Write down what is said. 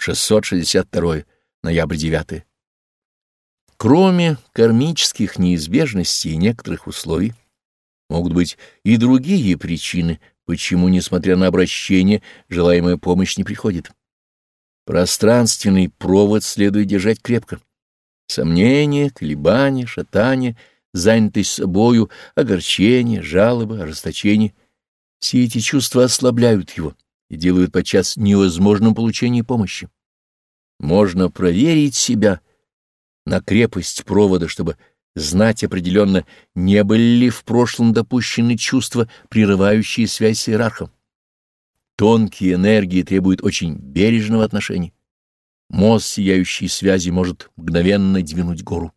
662. Ноябрь 9. Кроме кармических неизбежностей и некоторых условий, могут быть и другие причины, почему, несмотря на обращение, желаемая помощь не приходит. Пространственный провод следует держать крепко. Сомнения, колебания, шатания, занятость собою, огорчение, жалобы, ожесточение — все эти чувства ослабляют его и делают подчас невозможным получение помощи. Можно проверить себя на крепость провода, чтобы знать определенно, не были ли в прошлом допущены чувства, прерывающие связь с иерархом. Тонкие энергии требуют очень бережного отношения. Мост сияющей связи может мгновенно двинуть гору.